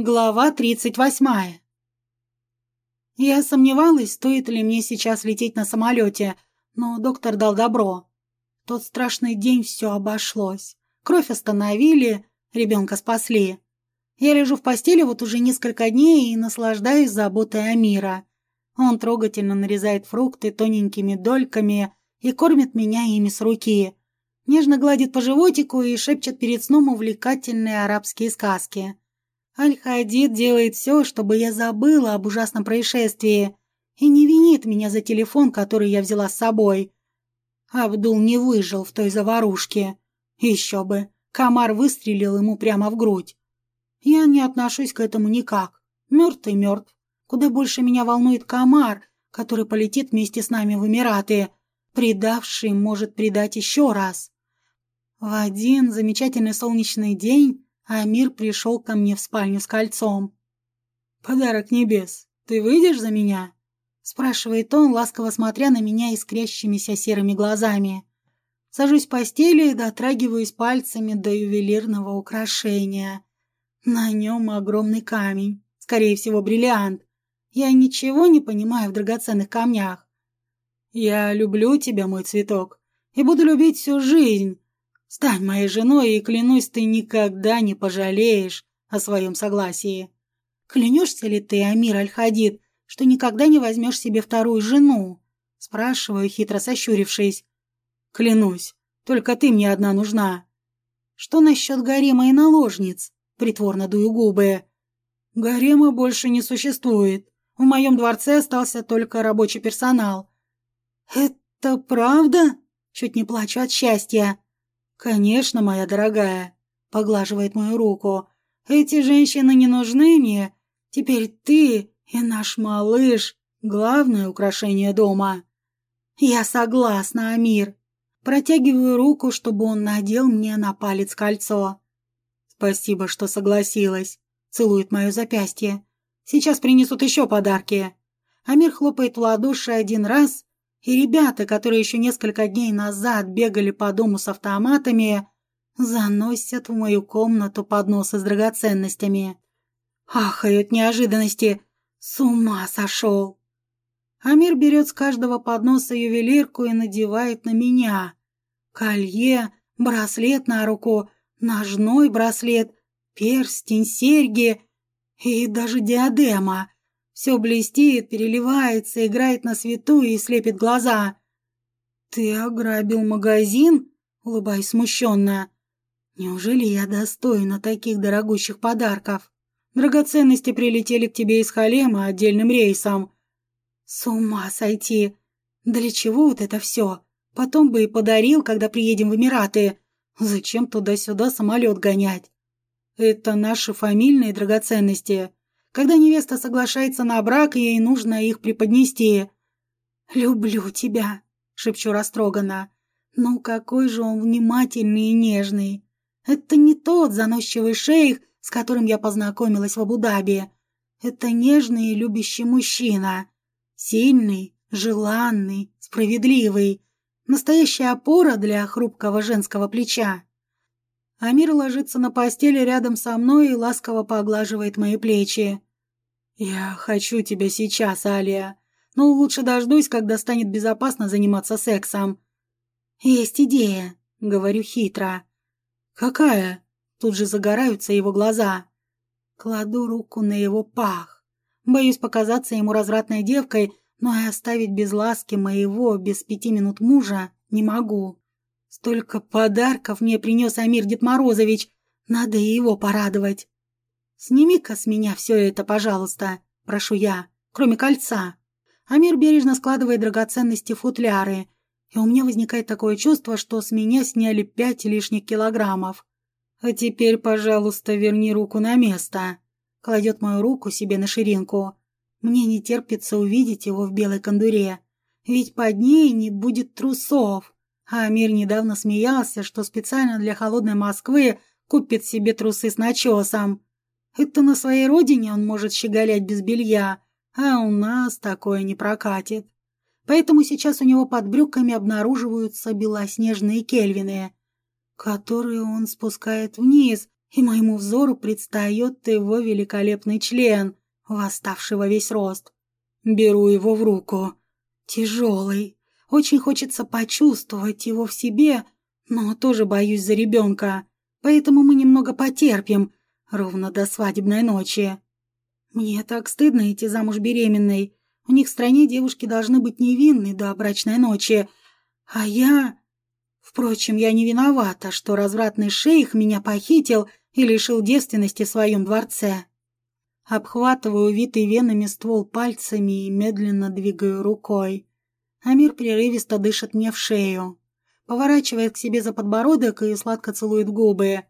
Глава тридцать восьмая. Я сомневалась, стоит ли мне сейчас лететь на самолете, но доктор дал добро. В тот страшный день все обошлось. Кровь остановили, ребенка спасли. Я лежу в постели вот уже несколько дней и наслаждаюсь заботой Амира. Он трогательно нарезает фрукты тоненькими дольками и кормит меня ими с руки. Нежно гладит по животику и шепчет перед сном увлекательные арабские сказки. Аль-Хадид делает все, чтобы я забыла об ужасном происшествии и не винит меня за телефон, который я взяла с собой. Абдул не выжил в той заварушке. Еще бы, комар выстрелил ему прямо в грудь. Я не отношусь к этому никак. Мертв и мертв. Куда больше меня волнует комар, который полетит вместе с нами в Эмираты. Предавший может предать еще раз. В один замечательный солнечный день Амир пришел ко мне в спальню с кольцом. «Подарок небес, ты выйдешь за меня?» спрашивает он, ласково смотря на меня искрящимися серыми глазами. Сажусь в постели и дотрагиваюсь пальцами до ювелирного украшения. На нем огромный камень, скорее всего, бриллиант. Я ничего не понимаю в драгоценных камнях. Я люблю тебя, мой цветок, и буду любить всю жизнь, Стань моей женой, и клянусь, ты никогда не пожалеешь о своем согласии. Клянешься ли ты, Амир Аль-Хадид, что никогда не возьмешь себе вторую жену? Спрашиваю, хитро сощурившись. Клянусь, только ты мне одна нужна. Что насчет гарема и наложниц? Притворно дую губы. Гарема больше не существует. В моем дворце остался только рабочий персонал. Это правда? Чуть не плачу от счастья. «Конечно, моя дорогая», — поглаживает мою руку. «Эти женщины не нужны мне. Теперь ты и наш малыш — главное украшение дома». «Я согласна, Амир». Протягиваю руку, чтобы он надел мне на палец кольцо. «Спасибо, что согласилась», — целует мое запястье. «Сейчас принесут еще подарки». Амир хлопает в ладоши один раз, и ребята, которые еще несколько дней назад бегали по дому с автоматами, заносят в мою комнату подносы с драгоценностями. Ахают неожиданности. С ума сошел. Амир берет с каждого подноса ювелирку и надевает на меня. Колье, браслет на руку, ножной браслет, перстень, серьги и даже диадема. Все блестит, переливается, играет на свету и слепит глаза. «Ты ограбил магазин?» — улыбаясь смущенно. «Неужели я достойна таких дорогущих подарков? Драгоценности прилетели к тебе из Халема отдельным рейсом. С ума сойти! Для чего вот это все? Потом бы и подарил, когда приедем в Эмираты. Зачем туда-сюда самолет гонять? Это наши фамильные драгоценности. Когда невеста соглашается на брак, ей нужно их преподнести. «Люблю тебя», — шепчу растроганно. «Ну какой же он внимательный и нежный! Это не тот заносчивый шейх, с которым я познакомилась в Абу-Даби. Это нежный и любящий мужчина. Сильный, желанный, справедливый. Настоящая опора для хрупкого женского плеча. Амир ложится на постели рядом со мной и ласково поглаживает мои плечи. «Я хочу тебя сейчас, Алия, но лучше дождусь, когда станет безопасно заниматься сексом». «Есть идея», — говорю хитро. «Какая?» — тут же загораются его глаза. Кладу руку на его пах. Боюсь показаться ему развратной девкой, но и оставить без ласки моего без пяти минут мужа не могу. Столько подарков мне принес Амир Детморозович, надо и его порадовать. «Сними-ка с меня все это, пожалуйста», — прошу я, кроме кольца. Амир бережно складывает драгоценности в футляры, и у меня возникает такое чувство, что с меня сняли пять лишних килограммов. «А теперь, пожалуйста, верни руку на место», — кладет мою руку себе на ширинку. Мне не терпится увидеть его в белой кондуре, ведь под ней не будет трусов. А Амир недавно смеялся, что специально для холодной Москвы купит себе трусы с начесом. Это на своей родине он может щеголять без белья, а у нас такое не прокатит. Поэтому сейчас у него под брюками обнаруживаются белоснежные кельвины, которые он спускает вниз, и моему взору предстает его великолепный член, восставший во весь рост. Беру его в руку. Тяжелый. Очень хочется почувствовать его в себе, но тоже боюсь за ребенка. Поэтому мы немного потерпим, ровно до свадебной ночи. Мне так стыдно идти замуж беременной. У них в стране девушки должны быть невинны до брачной ночи. А я... Впрочем, я не виновата, что развратный шейх меня похитил и лишил девственности в своем дворце. Обхватываю витый венами ствол пальцами и медленно двигаю рукой. Амир прерывисто дышит мне в шею. Поворачивает к себе за подбородок и сладко целует губы.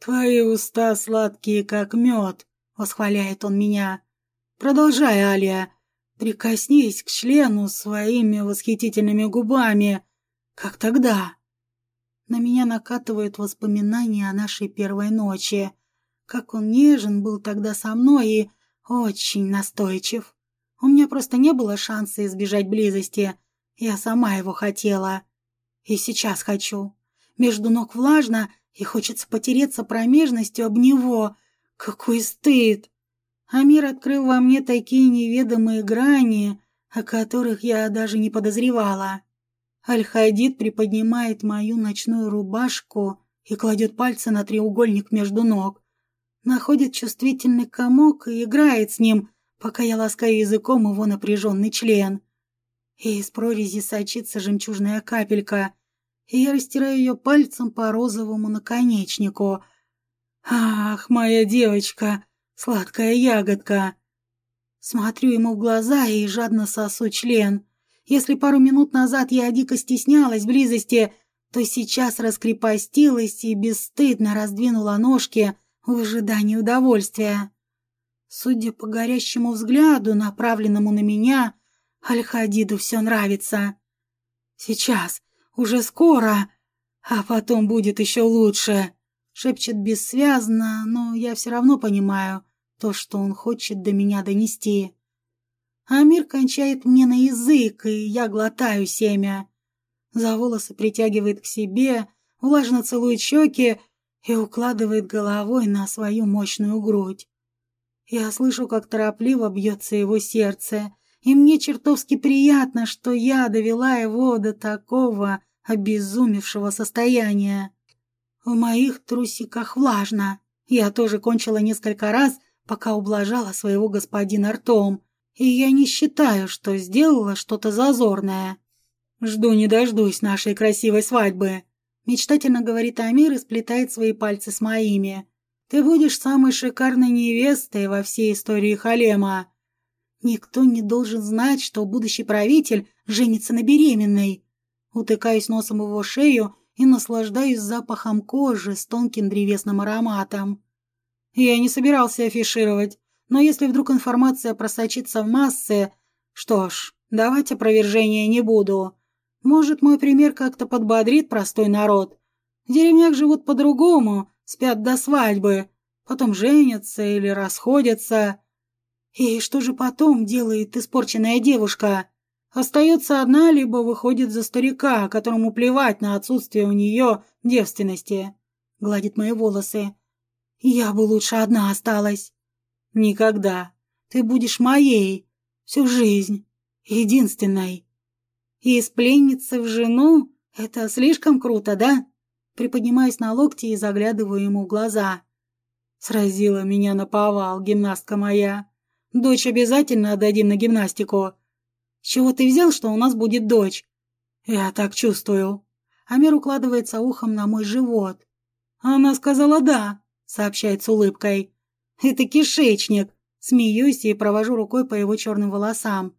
«Твои уста сладкие, как мед», — восхваляет он меня. «Продолжай, Алия. Прикоснись к члену своими восхитительными губами, как тогда». На меня накатывают воспоминания о нашей первой ночи. Как он нежен был тогда со мной и очень настойчив. У меня просто не было шанса избежать близости. Я сама его хотела. И сейчас хочу. Между ног влажно, и хочется потереться промежностью об него. Какой стыд! Амир открыл во мне такие неведомые грани, о которых я даже не подозревала. Аль-Хадид приподнимает мою ночную рубашку и кладет пальцы на треугольник между ног. Находит чувствительный комок и играет с ним, пока я ласкаю языком его напряженный член. И из прорези сочится жемчужная капелька, и я растираю ее пальцем по розовому наконечнику. «Ах, моя девочка, сладкая ягодка!» Смотрю ему в глаза и жадно сосу член. Если пару минут назад я дико стеснялась близости, то сейчас раскрепостилась и бесстыдно раздвинула ножки в ожидании удовольствия. Судя по горящему взгляду, направленному на меня, Аль-Хадиду все нравится. Сейчас, уже скоро, а потом будет еще лучше, шепчет бессвязно, но я все равно понимаю то, что он хочет до меня донести. Амир кончает мне на язык, и я глотаю семя. За волосы притягивает к себе, влажно целует щеки и укладывает головой на свою мощную грудь. Я слышу, как торопливо бьется его сердце, и мне чертовски приятно, что я довела его до такого обезумевшего состояния. В моих трусиках влажно. Я тоже кончила несколько раз, пока ублажала своего господина ртом, и я не считаю, что сделала что-то зазорное. Жду не дождусь нашей красивой свадьбы. Мечтательно говорит Амир и сплетает свои пальцы с моими. Ты будешь самой шикарной невестой во всей истории Халема. Никто не должен знать, что будущий правитель женится на беременной. Утыкаюсь носом в его шею и наслаждаюсь запахом кожи с тонким древесным ароматом. Я не собирался афишировать, но если вдруг информация просочится в массы... Что ж, давать опровержения не буду. Может, мой пример как-то подбодрит простой народ. В деревнях живут по-другому, спят до свадьбы, потом женятся или расходятся. И что же потом делает испорченная девушка? Остается одна, либо выходит за старика, которому плевать на отсутствие у нее девственности. Гладит мои волосы. Я бы лучше одна осталась. Никогда. Ты будешь моей. Всю жизнь. Единственной. И из пленницы в жену — это слишком круто, да? Приподнимаюсь на локти и заглядываю ему в глаза. Сразила меня на повал, гимнастка моя. Дочь обязательно отдадим на гимнастику. С чего ты взял, что у нас будет дочь? Я так чувствую. Амир укладывается ухом на мой живот. Она сказала «да», сообщает с улыбкой. Это кишечник. Смеюсь и провожу рукой по его черным волосам.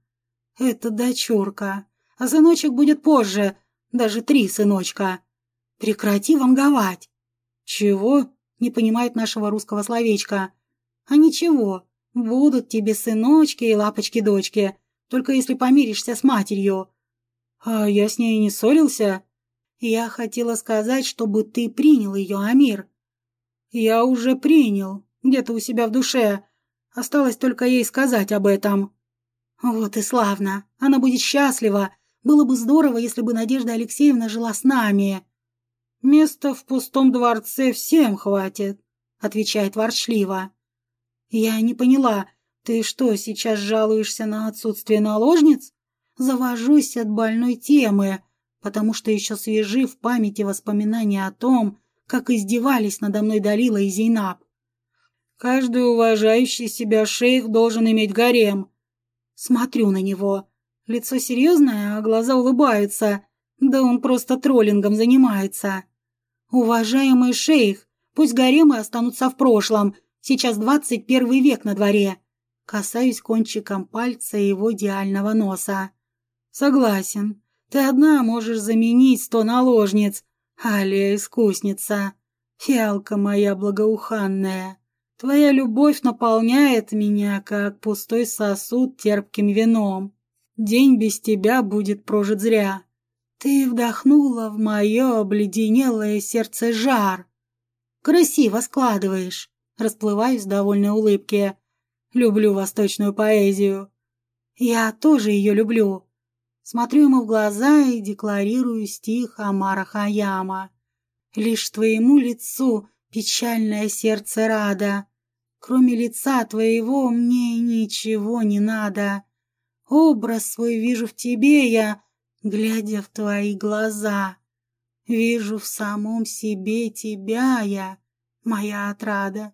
Это дочурка. А сыночек будет позже. Даже три сыночка. Прекрати ванговать. Чего? Не понимает нашего русского словечка. А ничего. Будут тебе сыночки и лапочки-дочки. Только если помиришься с матерью. А я с ней не ссорился. Я хотела сказать, чтобы ты принял ее, Амир. Я уже принял где-то у себя в душе. Осталось только ей сказать об этом. Вот и славно. Она будет счастлива. Было бы здорово, если бы Надежда Алексеевна жила с нами. Места в пустом дворце всем хватит. — отвечает ворчливо. «Я не поняла, ты что, сейчас жалуешься на отсутствие наложниц?» Завожусь от больной темы, потому что еще свежи в памяти воспоминания о том, как издевались надо мной Далила и Зейнаб. Каждый уважающий себя шейх должен иметь гарем. Смотрю на него. Лицо серьезное, а глаза улыбаются. Да он просто троллингом занимается. Уважаемый шейх, пусть гаремы останутся в прошлом. Сейчас двадцать первый век на дворе. Касаюсь кончиком пальца его идеального носа. Согласен. Ты одна можешь заменить сто наложниц. Алия искусница. Фиалка моя благоуханная. Твоя любовь наполняет меня, как пустой сосуд терпким вином. День без тебя будет прожит зря. Ты вдохнула в мое обледенелое сердце жар. Красиво складываешь. Расплываюсь в довольной улыбке. Люблю восточную поэзию. Я тоже ее люблю. Смотрю ему в глаза и декларирую стих Амара Хаяма. Лишь твоему лицу печальное сердце рада. Кроме лица твоего мне ничего не надо. Образ свой вижу в тебе я, глядя в твои глаза. Вижу в самом себе тебя я, моя отрада.